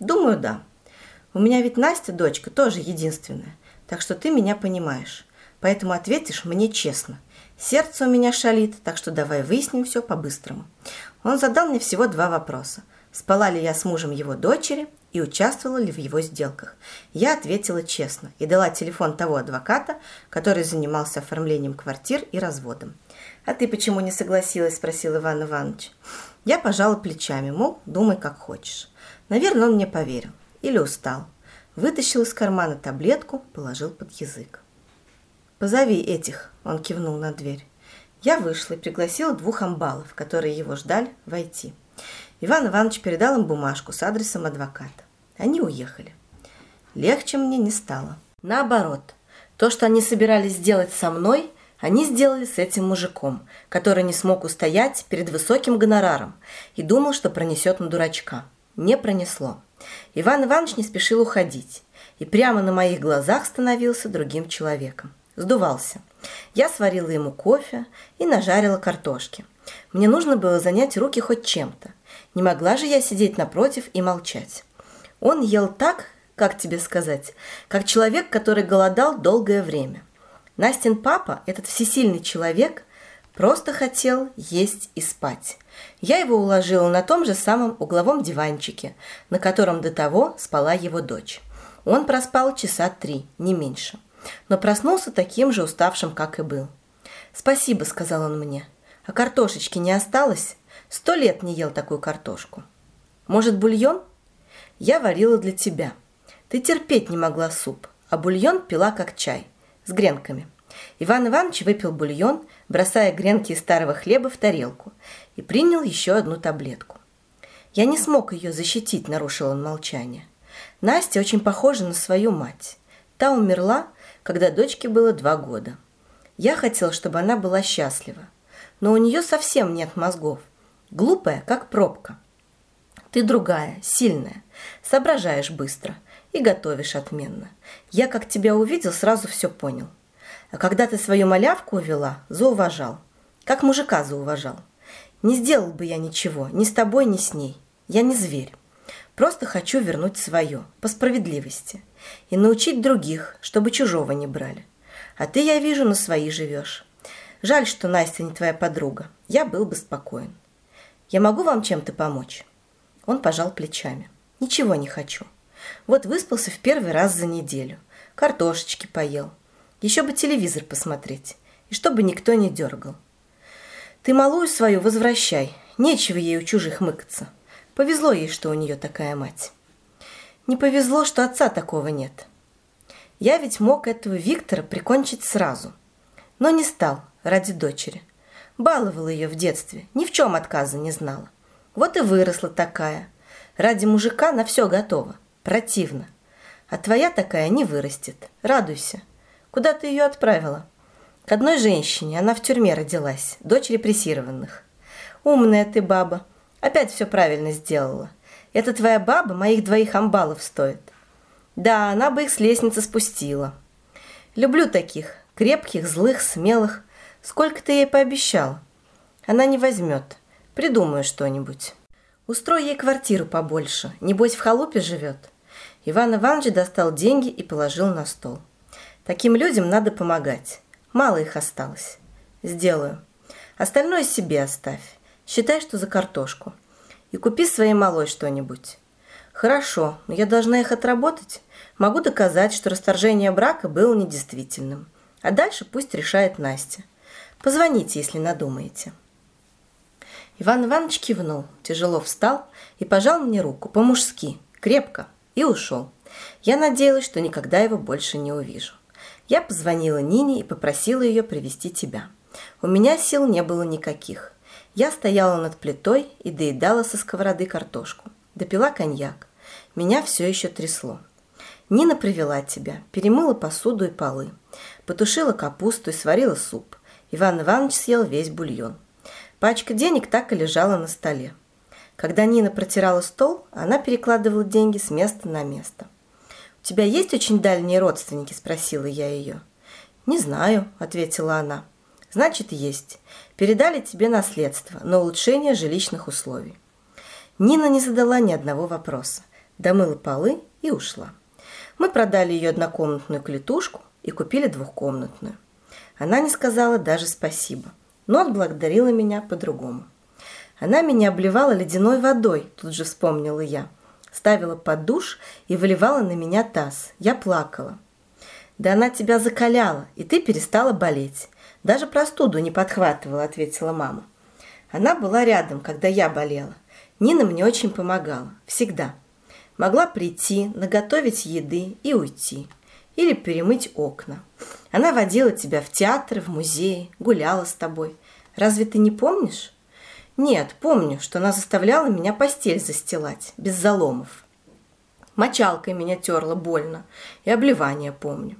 «Думаю, да. У меня ведь Настя, дочка, тоже единственная, так что ты меня понимаешь. Поэтому ответишь мне честно. Сердце у меня шалит, так что давай выясним все по-быстрому. Он задал мне всего два вопроса. Спала ли я с мужем его дочери и участвовала ли в его сделках. Я ответила честно и дала телефон того адвоката, который занимался оформлением квартир и разводом. «А ты почему не согласилась?» – спросил Иван Иванович. Я пожала плечами, мол, думай как хочешь. Наверное, он мне поверил. Или устал. Вытащил из кармана таблетку, положил под язык. «Позови этих», – он кивнул на дверь. Я вышла и пригласила двух амбалов, которые его ждали, войти. Иван Иванович передал им бумажку с адресом адвоката. Они уехали. Легче мне не стало. Наоборот, то, что они собирались сделать со мной, они сделали с этим мужиком, который не смог устоять перед высоким гонораром и думал, что пронесет на дурачка. Не пронесло. Иван Иванович не спешил уходить и прямо на моих глазах становился другим человеком. Сдувался. Я сварила ему кофе и нажарила картошки. Мне нужно было занять руки хоть чем-то. Не могла же я сидеть напротив и молчать. Он ел так, как тебе сказать, как человек, который голодал долгое время. Настин папа, этот всесильный человек, просто хотел есть и спать. Я его уложила на том же самом угловом диванчике, на котором до того спала его дочь. Он проспал часа три, не меньше но проснулся таким же уставшим, как и был. «Спасибо», — сказал он мне. «А картошечки не осталось? Сто лет не ел такую картошку. Может, бульон?» «Я варила для тебя. Ты терпеть не могла суп, а бульон пила как чай, с гренками». Иван Иванович выпил бульон, бросая гренки из старого хлеба в тарелку, и принял еще одну таблетку. «Я не смог ее защитить», — нарушил он молчание. «Настя очень похожа на свою мать. Та умерла, когда дочке было два года. Я хотел, чтобы она была счастлива, но у нее совсем нет мозгов. Глупая, как пробка. Ты другая, сильная, соображаешь быстро и готовишь отменно. Я, как тебя увидел, сразу все понял. А когда ты свою малявку увела, зауважал. Как мужика зауважал. Не сделал бы я ничего, ни с тобой, ни с ней. Я не зверь. Просто хочу вернуть свое, по справедливости и научить других, чтобы чужого не брали. А ты, я вижу, на свои живешь. Жаль, что Настя не твоя подруга. Я был бы спокоен. Я могу вам чем-то помочь?» Он пожал плечами. «Ничего не хочу. Вот выспался в первый раз за неделю. Картошечки поел. Еще бы телевизор посмотреть. И чтобы никто не дергал. Ты малую свою возвращай. Нечего ей у чужих мыкаться. Повезло ей, что у нее такая мать. Не повезло, что отца такого нет. Я ведь мог этого Виктора прикончить сразу. Но не стал, ради дочери. Баловала ее в детстве, ни в чем отказа не знала. Вот и выросла такая. Ради мужика на все готова. Противно. А твоя такая не вырастет. Радуйся. Куда ты ее отправила? К одной женщине. Она в тюрьме родилась. Дочь репрессированных. Умная ты баба. Опять все правильно сделала. Эта твоя баба моих двоих амбалов стоит. Да, она бы их с лестницы спустила. Люблю таких. Крепких, злых, смелых. Сколько ты ей пообещал? Она не возьмет. Придумаю что-нибудь. Устрой ей квартиру побольше. Небось, в халупе живет. Иван Иванович достал деньги и положил на стол. Таким людям надо помогать. Мало их осталось. Сделаю. Остальное себе оставь. Считай, что за картошку. И купи своей малой что-нибудь. Хорошо, но я должна их отработать. Могу доказать, что расторжение брака было недействительным. А дальше пусть решает Настя. Позвоните, если надумаете. Иван Иванович кивнул, тяжело встал и пожал мне руку по-мужски, крепко, и ушел. Я надеялась, что никогда его больше не увижу. Я позвонила Нине и попросила ее привести тебя. У меня сил не было никаких. Я стояла над плитой и доедала со сковороды картошку. Допила коньяк. Меня все еще трясло. Нина привела тебя, перемыла посуду и полы, потушила капусту и сварила суп. Иван Иванович съел весь бульон. Пачка денег так и лежала на столе. Когда Нина протирала стол, она перекладывала деньги с места на место. «У тебя есть очень дальние родственники?» – спросила я ее. «Не знаю», – ответила она. «Значит, есть. Передали тебе наследство на улучшение жилищных условий». Нина не задала ни одного вопроса. Домыла полы и ушла. Мы продали ее однокомнатную клетушку и купили двухкомнатную. Она не сказала даже спасибо – но отблагодарила меня по-другому. Она меня обливала ледяной водой, тут же вспомнила я. Ставила под душ и выливала на меня таз. Я плакала. «Да она тебя закаляла, и ты перестала болеть. Даже простуду не подхватывала», — ответила мама. Она была рядом, когда я болела. Нина мне очень помогала. Всегда. Могла прийти, наготовить еды и уйти. Или перемыть окна. Она водила тебя в театр, в музей, гуляла с тобой. Разве ты не помнишь? Нет, помню, что она заставляла меня постель застилать, без заломов. Мочалкой меня терла больно, и обливание помню.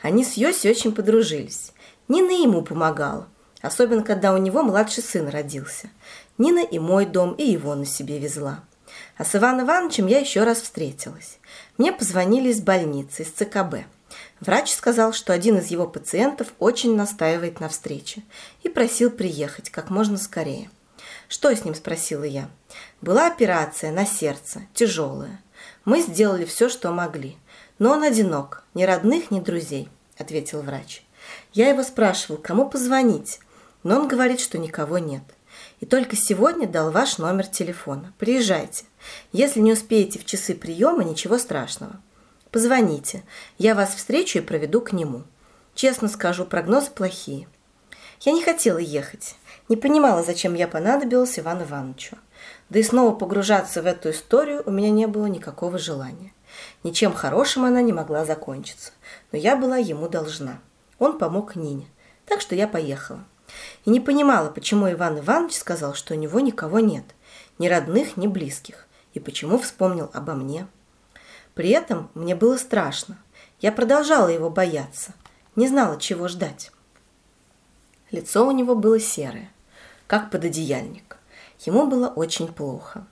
Они с Йоси очень подружились. Нина ему помогала, особенно когда у него младший сын родился. Нина и мой дом, и его на себе везла. А с Иваном Ивановичем я еще раз встретилась. Мне позвонили из больницы, из ЦКБ. Врач сказал, что один из его пациентов очень настаивает на встрече и просил приехать как можно скорее. «Что с ним?» – спросила я. «Была операция на сердце, тяжелая. Мы сделали все, что могли. Но он одинок, ни родных, ни друзей», – ответил врач. Я его спрашивал, кому позвонить, но он говорит, что никого нет. И только сегодня дал ваш номер телефона. Приезжайте. Если не успеете в часы приема, ничего страшного. Позвоните. Я вас встречу и проведу к нему. Честно скажу, прогнозы плохие. Я не хотела ехать. Не понимала, зачем я понадобилась Ивану Ивановичу. Да и снова погружаться в эту историю у меня не было никакого желания. Ничем хорошим она не могла закончиться. Но я была ему должна. Он помог Нине. Так что я поехала. И не понимала, почему Иван Иванович сказал, что у него никого нет. Ни родных, ни близких. И почему вспомнил обо мне. При этом мне было страшно. Я продолжала его бояться. Не знала, чего ждать. Лицо у него было серое, как пододеяльник. Ему было очень плохо.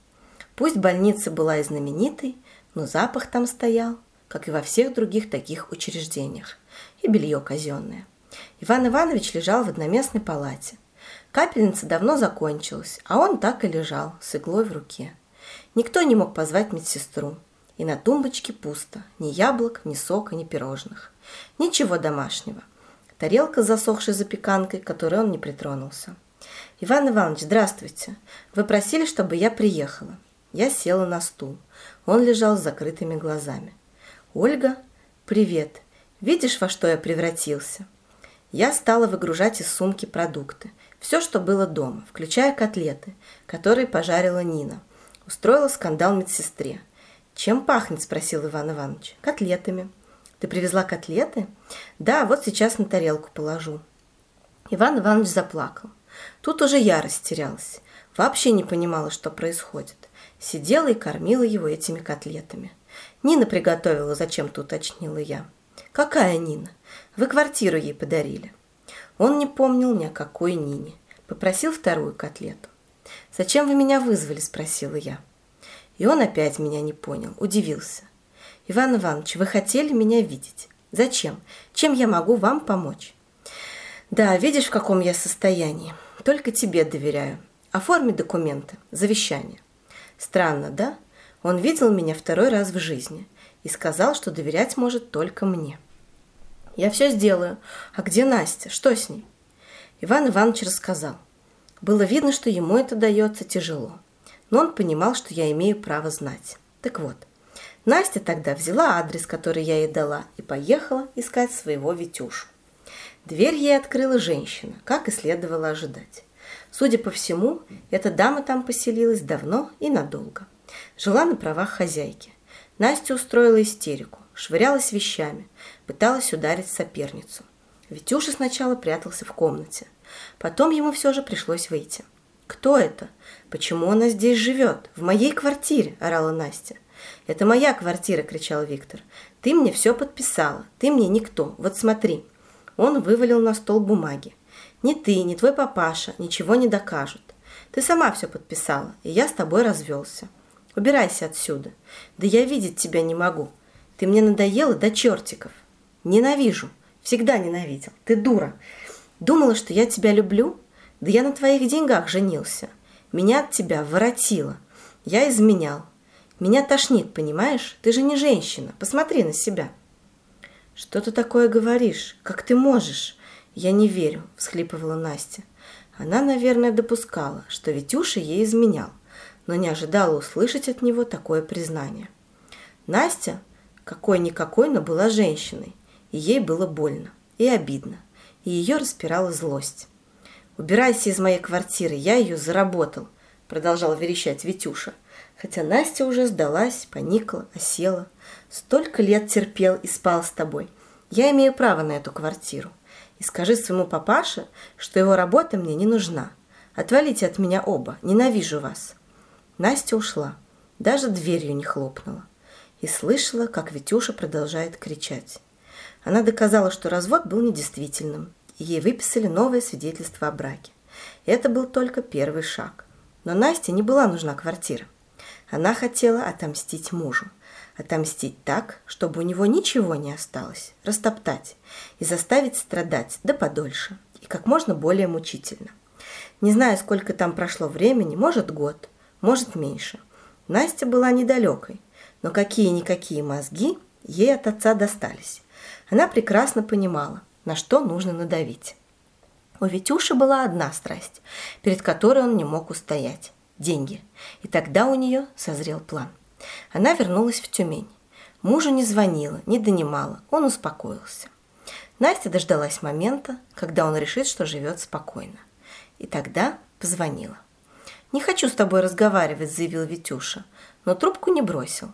Пусть больница была и знаменитой, но запах там стоял, как и во всех других таких учреждениях, и белье казенное. Иван Иванович лежал в одноместной палате. Капельница давно закончилась, а он так и лежал, с иглой в руке. Никто не мог позвать медсестру и на тумбочке пусто. Ни яблок, ни сока, ни пирожных. Ничего домашнего. Тарелка с засохшей запеканкой, к которой он не притронулся. «Иван Иванович, здравствуйте. Вы просили, чтобы я приехала». Я села на стул. Он лежал с закрытыми глазами. «Ольга, привет. Видишь, во что я превратился?» Я стала выгружать из сумки продукты. Все, что было дома, включая котлеты, которые пожарила Нина. Устроила скандал медсестре. «Чем пахнет?» – спросил Иван Иванович. «Котлетами». «Ты привезла котлеты?» «Да, вот сейчас на тарелку положу». Иван Иванович заплакал. Тут уже я растерялась. Вообще не понимала, что происходит. Сидела и кормила его этими котлетами. Нина приготовила, зачем-то уточнила я. Какая Нина? Вы квартиру ей подарили. Он не помнил ни о какой Нине. Попросил вторую котлету. «Зачем вы меня вызвали?» – спросила я. И он опять меня не понял, удивился. «Иван Иванович, вы хотели меня видеть. Зачем? Чем я могу вам помочь?» «Да, видишь, в каком я состоянии. Только тебе доверяю. Оформи документы, завещание». Странно, да? Он видел меня второй раз в жизни и сказал, что доверять может только мне. «Я все сделаю. А где Настя? Что с ней?» Иван Иванович рассказал. Было видно, что ему это дается тяжело. Но он понимал, что я имею право знать. Так вот, Настя тогда взяла адрес, который я ей дала, и поехала искать своего Витюшу. Дверь ей открыла женщина, как и следовало ожидать. Судя по всему, эта дама там поселилась давно и надолго. Жила на правах хозяйки. Настя устроила истерику, швырялась вещами, пыталась ударить соперницу. Витюша сначала прятался в комнате. Потом ему все же пришлось выйти. «Кто это? Почему она здесь живет? В моей квартире!» – орала Настя. «Это моя квартира!» – кричал Виктор. «Ты мне все подписала. Ты мне никто. Вот смотри!» Он вывалил на стол бумаги. «Ни ты, ни твой папаша ничего не докажут. Ты сама все подписала, и я с тобой развелся. Убирайся отсюда. Да я видеть тебя не могу. Ты мне надоела до чертиков. Ненавижу. Всегда ненавидел. Ты дура. Думала, что я тебя люблю? Да я на твоих деньгах женился. Меня от тебя воротило. Я изменял. Меня тошнит, понимаешь? Ты же не женщина. Посмотри на себя. Что ты такое говоришь? Как ты можешь? Я не верю, всхлипывала Настя. Она, наверное, допускала, что Витюша ей изменял, но не ожидала услышать от него такое признание. Настя, какой-никакой, но была женщиной, и ей было больно и обидно, и ее распирала злость. «Убирайся из моей квартиры, я ее заработал», – продолжал верещать Витюша, хотя Настя уже сдалась, поникла, осела. «Столько лет терпел и спал с тобой. Я имею право на эту квартиру. И скажи своему папаше, что его работа мне не нужна. Отвалите от меня оба, ненавижу вас». Настя ушла, даже дверью не хлопнула. И слышала, как Витюша продолжает кричать. Она доказала, что развод был недействительным, и ей выписали новое свидетельство о браке. Это был только первый шаг. Но Насте не была нужна квартира. Она хотела отомстить мужу. Отомстить так, чтобы у него ничего не осталось, растоптать и заставить страдать да подольше и как можно более мучительно. Не знаю, сколько там прошло времени, может год, может меньше. Настя была недалекой, но какие-никакие мозги ей от отца достались. Она прекрасно понимала, на что нужно надавить. У Витюши была одна страсть, перед которой он не мог устоять – деньги. И тогда у нее созрел план. Она вернулась в Тюмень. Мужу не звонила, не донимала, он успокоился. Настя дождалась момента, когда он решит, что живет спокойно. И тогда позвонила. «Не хочу с тобой разговаривать», – заявил Витюша, но трубку не бросил.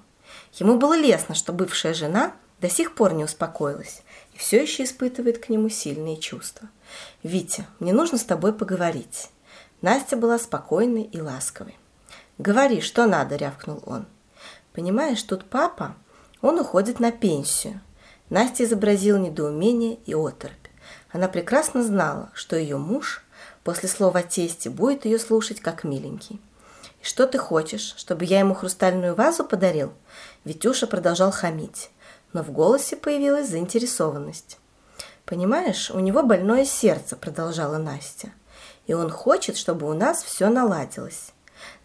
Ему было лестно, что бывшая жена до сих пор не успокоилась и все еще испытывает к нему сильные чувства. «Витя, мне нужно с тобой поговорить». Настя была спокойной и ласковой. «Говори, что надо», – рявкнул он. «Понимаешь, тут папа, он уходит на пенсию». Настя изобразила недоумение и оторопь. Она прекрасно знала, что ее муж после слова о тесте будет ее слушать как миленький. «И что ты хочешь, чтобы я ему хрустальную вазу подарил?» Витюша продолжал хамить но в голосе появилась заинтересованность. «Понимаешь, у него больное сердце», – продолжала Настя. «И он хочет, чтобы у нас все наладилось.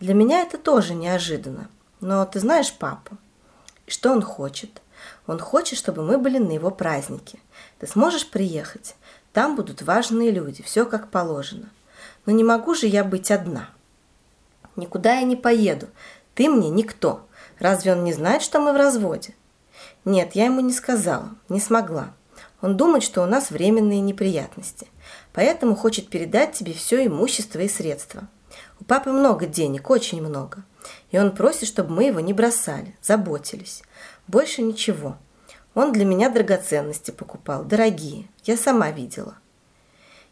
Для меня это тоже неожиданно. Но ты знаешь папу. И что он хочет? Он хочет, чтобы мы были на его празднике. Ты сможешь приехать? Там будут важные люди, все как положено. Но не могу же я быть одна. Никуда я не поеду. Ты мне никто. Разве он не знает, что мы в разводе? Нет, я ему не сказала, не смогла. Он думает, что у нас временные неприятности, поэтому хочет передать тебе все имущество и средства. У папы много денег, очень много. И он просит, чтобы мы его не бросали, заботились. Больше ничего. Он для меня драгоценности покупал, дорогие. Я сама видела.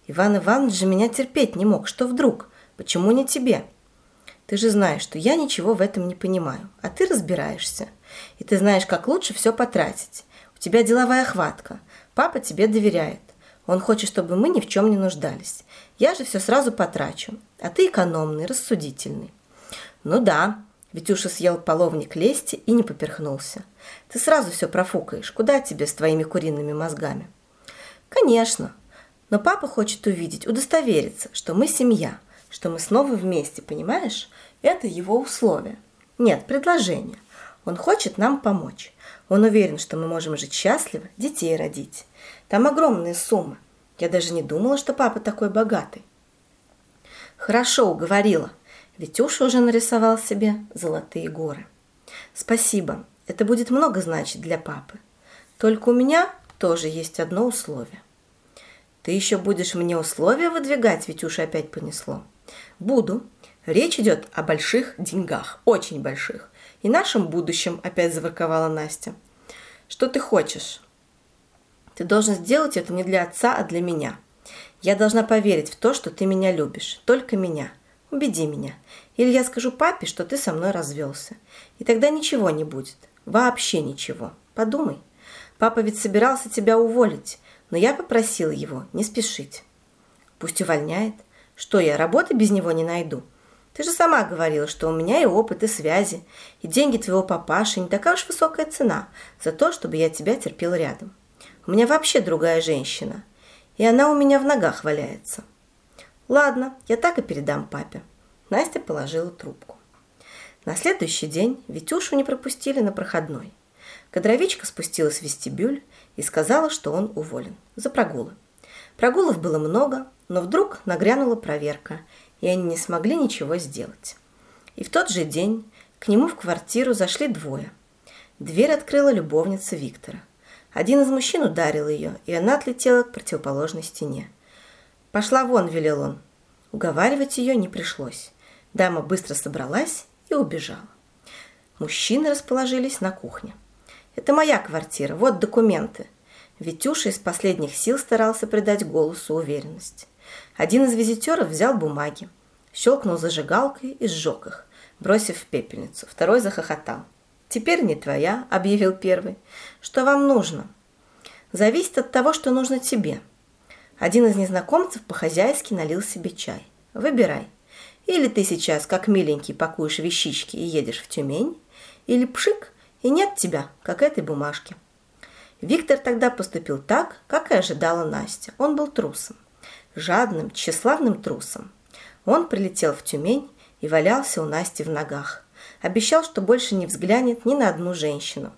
Иван Иванович же меня терпеть не мог. Что вдруг? Почему не тебе? Ты же знаешь, что я ничего в этом не понимаю, а ты разбираешься. И ты знаешь, как лучше все потратить. У тебя деловая хватка. Папа тебе доверяет. Он хочет, чтобы мы ни в чем не нуждались. Я же все сразу потрачу. А ты экономный, рассудительный. Ну да, Витюша съел половник лести и не поперхнулся. Ты сразу все профукаешь. Куда тебе с твоими куриными мозгами? Конечно. Но папа хочет увидеть, удостовериться, что мы семья, что мы снова вместе, понимаешь? Это его условие. Нет, предложение. Он хочет нам помочь. Он уверен, что мы можем жить счастливо, детей родить. Там огромные суммы. Я даже не думала, что папа такой богатый. Хорошо, уговорила. Витюша уже нарисовал себе золотые горы. Спасибо, это будет много значить для папы. Только у меня тоже есть одно условие. Ты еще будешь мне условия выдвигать, Витюша опять понесло. Буду. Речь идет о больших деньгах, очень больших. И нашем будущем, опять заворковала Настя. Что ты хочешь? Ты должен сделать это не для отца, а для меня. Я должна поверить в то, что ты меня любишь. Только меня. Убеди меня. Или я скажу папе, что ты со мной развелся. И тогда ничего не будет. Вообще ничего. Подумай. Папа ведь собирался тебя уволить, но я попросила его не спешить. Пусть увольняет. Что я, работы без него не найду? Ты же сама говорила, что у меня и опыт, и связи, и деньги твоего папаши не такая уж высокая цена за то, чтобы я тебя терпел рядом. У меня вообще другая женщина, и она у меня в ногах валяется. Ладно, я так и передам папе. Настя положила трубку. На следующий день Витюшу не пропустили на проходной. Кадровичка спустилась в вестибюль и сказала, что он уволен за прогулы. Прогулов было много, но вдруг нагрянула проверка, и они не смогли ничего сделать. И в тот же день к нему в квартиру зашли двое. Дверь открыла любовница Виктора. Один из мужчин ударил ее, и она отлетела к противоположной стене. «Пошла вон», — велел он. Уговаривать ее не пришлось. Дама быстро собралась и убежала. Мужчины расположились на кухне. «Это моя квартира, вот документы». Витюша из последних сил старался придать голосу уверенность. Один из визитеров взял бумаги, щелкнул зажигалкой и сжег их, бросив в пепельницу. Второй захохотал. «Теперь не твоя», — объявил первый. «Что вам нужно?» «Зависит от того, что нужно тебе», один из незнакомцев по-хозяйски налил себе чай. Выбирай. Или ты сейчас, как миленький, пакуешь вещички и едешь в Тюмень, или пшик, и нет тебя, как этой бумажки. Виктор тогда поступил так, как и ожидала Настя. Он был трусом. Жадным, тщеславным трусом. Он прилетел в Тюмень и валялся у Насти в ногах. Обещал, что больше не взглянет ни на одну женщину.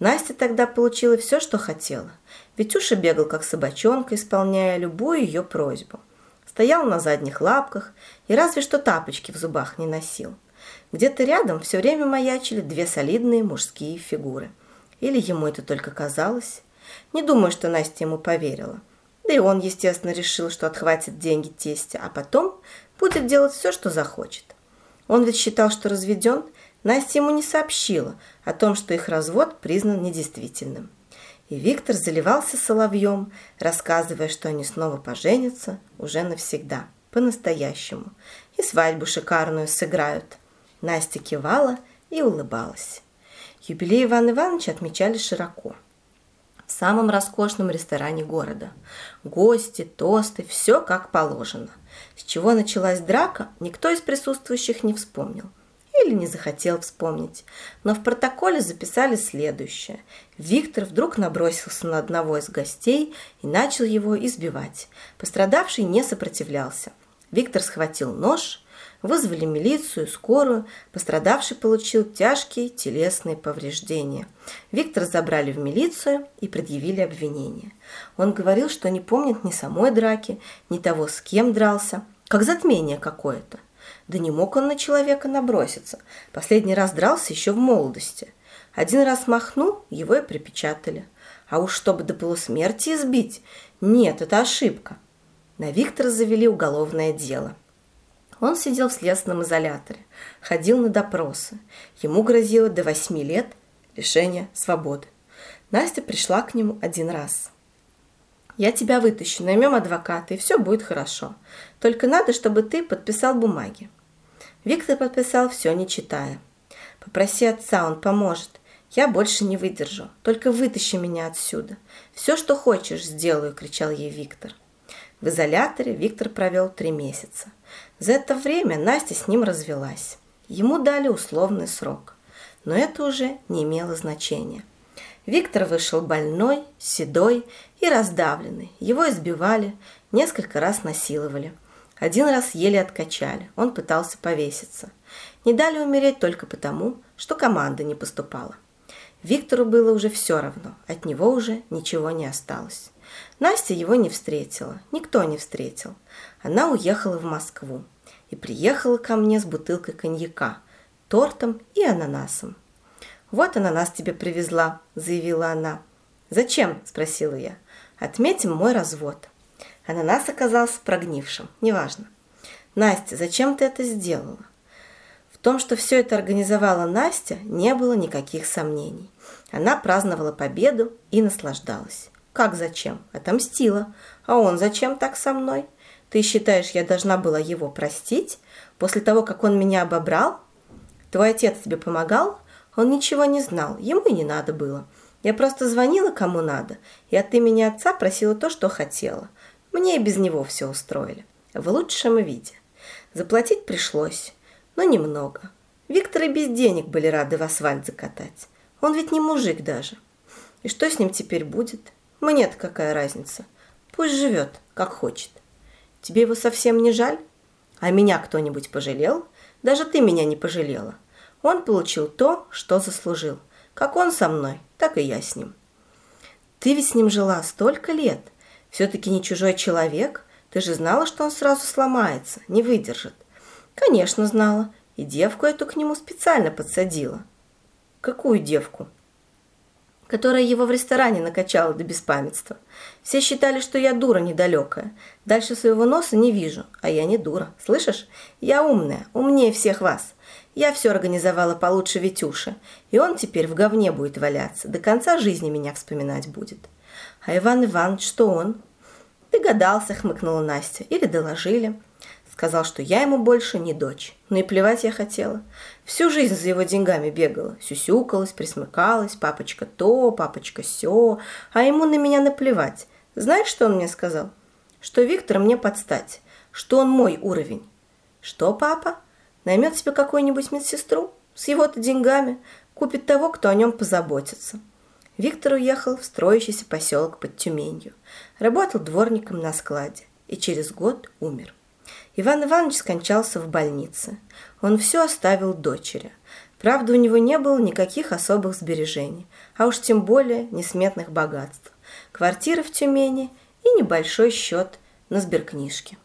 Настя тогда получила все, что хотела. Витюша бегал, как собачонка, исполняя любую ее просьбу. Стоял на задних лапках и разве что тапочки в зубах не носил. Где-то рядом все время маячили две солидные мужские фигуры. Или ему это только казалось. Не думаю, что Настя ему поверила. Да и он, естественно, решил, что отхватит деньги тестя, а потом будет делать все, что захочет. Он ведь считал, что разведен. Настя ему не сообщила о том, что их развод признан недействительным. И Виктор заливался соловьем, рассказывая, что они снова поженятся уже навсегда, по-настоящему, и свадьбу шикарную сыграют. Настя кивала и улыбалась. Юбилей Ивана Ивановича отмечали широко. В самом роскошном ресторане города. Гости, тосты, все как положено. С чего началась драка, никто из присутствующих не вспомнил – или не захотел вспомнить. Но в протоколе записали следующее. Виктор вдруг набросился на одного из гостей и начал его избивать. Пострадавший не сопротивлялся. Виктор схватил нож, вызвали милицию, скорую. Пострадавший получил тяжкие телесные повреждения. Виктора забрали в милицию и предъявили обвинение. Он говорил, что не помнит ни самой драки, ни того, с кем дрался, как затмение какое-то. Да не мог он на человека наброситься. Последний раз дрался еще в молодости. Один раз махнул, его и припечатали. А уж чтобы до полусмерти избить? Нет, это ошибка. На Виктора завели уголовное дело. Он сидел в следственном изоляторе, ходил на допросы. Ему грозило до восьми лет лишения свободы. Настя пришла к нему один раз. «Я тебя вытащу, наймем адвоката, и все будет хорошо. Только надо, чтобы ты подписал бумаги». Виктор подписал все, не читая. «Попроси отца, он поможет. Я больше не выдержу. Только вытащи меня отсюда. Все, что хочешь, сделаю», – кричал ей Виктор. В изоляторе Виктор провел три месяца. За это время Настя с ним развелась. Ему дали условный срок. Но это уже не имело значения. Виктор вышел больной, седой и раздавленный. Его избивали, несколько раз насиловали. Один раз еле откачали, он пытался повеситься. Не дали умереть только потому, что команда не поступала. Виктору было уже все равно, от него уже ничего не осталось. Настя его не встретила, никто не встретил. Она уехала в Москву и приехала ко мне с бутылкой коньяка, тортом и ананасом. «Вот ананас тебе привезла», – заявила она. «Зачем?» – спросила я. «Отметим мой развод». Ананас оказался прогнившим, неважно. «Настя, зачем ты это сделала?» В том, что все это организовала Настя, не было никаких сомнений. Она праздновала победу и наслаждалась. «Как зачем?» «Отомстила. А он зачем так со мной?» «Ты считаешь, я должна была его простить после того, как он меня обобрал?» «Твой отец тебе помогал?» Он ничего не знал, ему и не надо было. Я просто звонила кому надо, и от имени отца просила то, что хотела. Мне и без него все устроили. В лучшем виде. Заплатить пришлось, но немного. Виктор и без денег были рады в асфальт закатать. Он ведь не мужик даже. И что с ним теперь будет? Мне-то какая разница? Пусть живет, как хочет. Тебе его совсем не жаль? А меня кто-нибудь пожалел? Даже ты меня не пожалела. Он получил то, что заслужил. Как он со мной, так и я с ним. Ты ведь с ним жила столько лет. Все-таки не чужой человек. Ты же знала, что он сразу сломается, не выдержит. Конечно, знала. И девку эту к нему специально подсадила. Какую девку? которая его в ресторане накачала до беспамятства. Все считали, что я дура недалекая. Дальше своего носа не вижу, а я не дура. Слышишь? Я умная, умнее всех вас. Я все организовала получше Витюши, и он теперь в говне будет валяться, до конца жизни меня вспоминать будет. А Иван Иванович, что он? Догадался, хмыкнула Настя, или доложили. Сказал, что я ему больше не дочь. Ну и плевать я хотела. Всю жизнь за его деньгами бегала. Сюсюкалась, присмыкалась, папочка то, папочка сё. А ему на меня наплевать. Знаешь, что он мне сказал? Что Виктор мне подстать. Что он мой уровень. Что, папа? Наймет себе какую-нибудь медсестру с его-то деньгами, купит того, кто о нем позаботится. Виктор уехал в строящийся поселок под Тюменью. Работал дворником на складе и через год умер. Иван Иванович скончался в больнице. Он все оставил дочери. Правда, у него не было никаких особых сбережений, а уж тем более несметных богатств. Квартира в Тюмени и небольшой счет на сберкнижке.